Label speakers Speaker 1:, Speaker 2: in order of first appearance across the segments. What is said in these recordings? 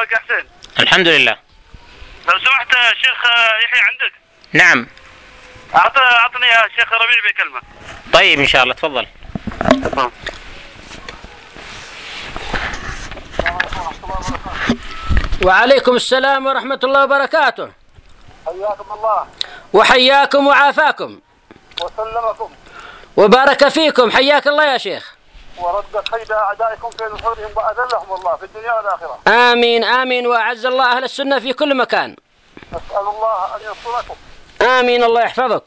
Speaker 1: حالك يا حسين؟
Speaker 2: الحمد لله.
Speaker 1: لو سمحت شيخ يحيى عندك؟
Speaker 2: نعم.
Speaker 1: أعط أعطني يا شيخ ربيع بكلمة.
Speaker 2: طيب إن شاء الله. تفضل.
Speaker 3: وعليكم السلام ورحمة الله وبركاته.
Speaker 1: حياكم الله.
Speaker 3: وحياكم وعافاكم.
Speaker 1: وسلمكم.
Speaker 3: وبارك فيكم. حياك الله يا شيخ.
Speaker 1: ورد كيد أعدائكم في نحورهم وأذلهم الله في الدنيا والآخرة.
Speaker 3: آمين آمين وأعز الله أهل السنة في كل مكان.
Speaker 1: نسأل الله أن ينصركم.
Speaker 3: آمين الله يحفظك.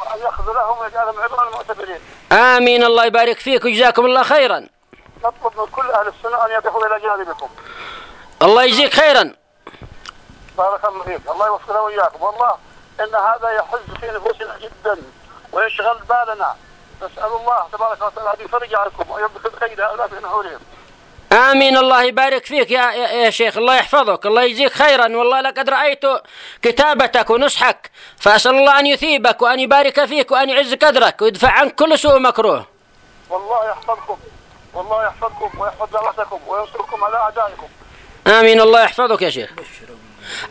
Speaker 1: وأن يخذلهم ويجعلهم عبرا المعتبرين.
Speaker 3: آمين الله يبارك فيك وجزاكم الله خيرا.
Speaker 1: نطلب من كل أهل السنة أن يقفوا إلى جانبكم.
Speaker 3: الله يجزيك خيرا.
Speaker 1: بارك الله فيك. الله يوفقنا وإياكم. والله إن هذا يحز في نفوسنا جدا ويشغل بالنا. نسأل الله تبارك وتعالى أن يفرج عنكم ويبخل كيد هؤلاء في نحورهم.
Speaker 3: آمين. الله يبارك فيك يا, يا, يا شيخ. الله يحفظك. الله يجزيك خيرا. والله لقد رأيت كتابتك ونصحك. فأسأل الله أن يثيبك وأن يبارك فيك وأن يعز قدرك ويدفع عنك كل سوء مكروه.
Speaker 1: والله يحفظكم. والله يحفظكم ويحفظ دعوتكم وينصركم على أعدائكم.
Speaker 3: آمين. الله يحفظك يا شيخ.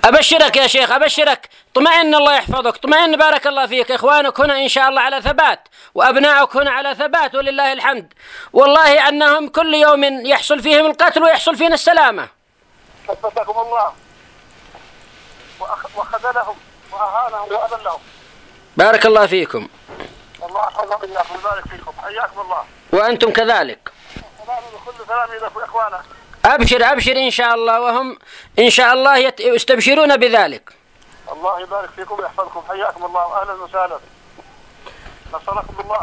Speaker 3: أبشرك يا شيخ أبشرك. طمئن الله يحفظك طمئن بارك الله فيك. إخوانك هنا إن شاء الله على ثبات وأبنائك هنا على ثبات ولله الحمد. والله أنهم كل يوم يحصل فيهم القتل ويحصل فينا السلامة.
Speaker 1: ثبتكم الله. وخذلهم وأهانهم وأذلهم.
Speaker 3: بارك الله فيكم.
Speaker 1: الله يحفظكم ويبارك فيكم. حياكم الله.
Speaker 3: وأنتم كذلك.
Speaker 1: سلام بكل سلام إلى إخوانا
Speaker 3: أبشر أبشر إن شاء الله وهم إن شاء الله يت- يستبشرون بذلك.
Speaker 1: الله يبارك فيكم ويحفظكم. حياكم الله. وأهلا وسهلا. نصركم الله.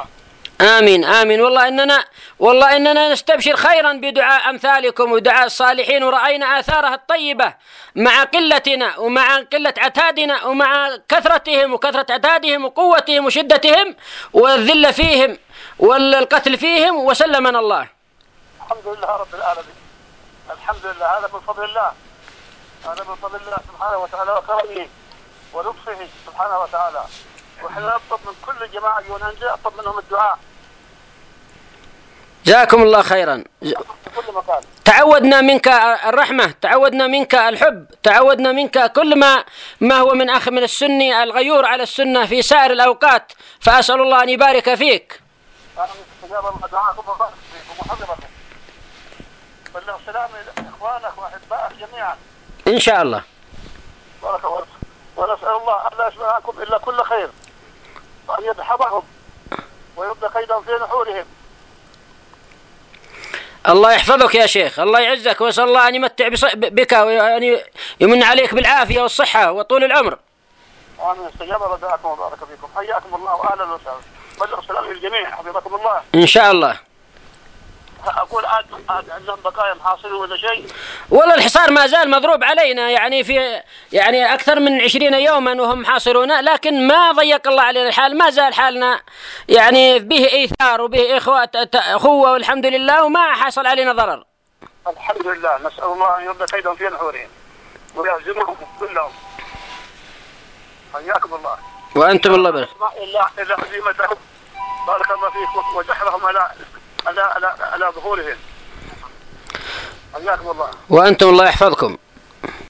Speaker 3: آمين آمين. والله إننا والله إننا نستبشر خيرا بدعاء أمثالكم ودعاء الصالحين ورأينا آثارها الطيبة مع قلتنا ومع قلة عتادنا ومع كثرتهم وكثرة عتادهم وقوتهم وشدتهم والذلة فيهم والقتل فيهم وسلمنا الله.
Speaker 1: الحمد لله رب العالمين. الحمد لله. هذا من فضل الله. هذا من فضل الله سبحانه وتعالى وكرمه ولطفه سبحانه وتعالى. وحنا نطلب من كل جماعة يونانجا نطلب منهم الدعاء.
Speaker 3: جزاكم الله خيرا. تعودنا منك الرحمة تعودنا منك الحب تعودنا منك كل ما ما هو من أخ من السني الغيور على السنة في سائر الأوقات. فأسأل الله أن يبارك فيك
Speaker 1: أنا استجاب الله دعاءكم وبارك فيكم وحفظكم بلغ سلامي لإخوانك وأحبائك جميعا.
Speaker 3: إن شاء الله.
Speaker 1: بارك الله ونسأل الله أن لا عنكم إلا كل خير. وأن يدحضهم ويرد كيدهم في نحورهم.
Speaker 3: الله يحفظك يا شيخ. الله يعزك. وأسأل الله أن يمتع بك وأن يمن عليك بالعافية والصحة وطول العمر.
Speaker 1: آمين. استجاب دعاءكم وبارك فيكم. حياكم الله وأهلا وسهلا. بلغ سلام للجميع حفظكم الله.
Speaker 3: إن شاء الله.
Speaker 1: أقول عاد عاد عندهم بقايا محاصيل ولا شيء.
Speaker 3: والله الحصار ما زال مضروب علينا يعني في يعني أكثر من عشرين يوما وهم حاصرون لكن ما ضيق الله علينا الحال ما زال حالنا يعني به إيثار وبه اخوه أخوة والحمد لله وما حصل علينا ضرر.
Speaker 1: الحمد لله نسأل الله أن يرد كيدهم في نحورهم ويهزمهم كلهم. حياكم الله.
Speaker 3: وأنتم الله بارك.
Speaker 1: ما إلا إلا هزيمتهم بارك الله فيكم وجحرهم على على على على ظهورهم. حياكم الله.
Speaker 3: وأنتم الله يحفظكم.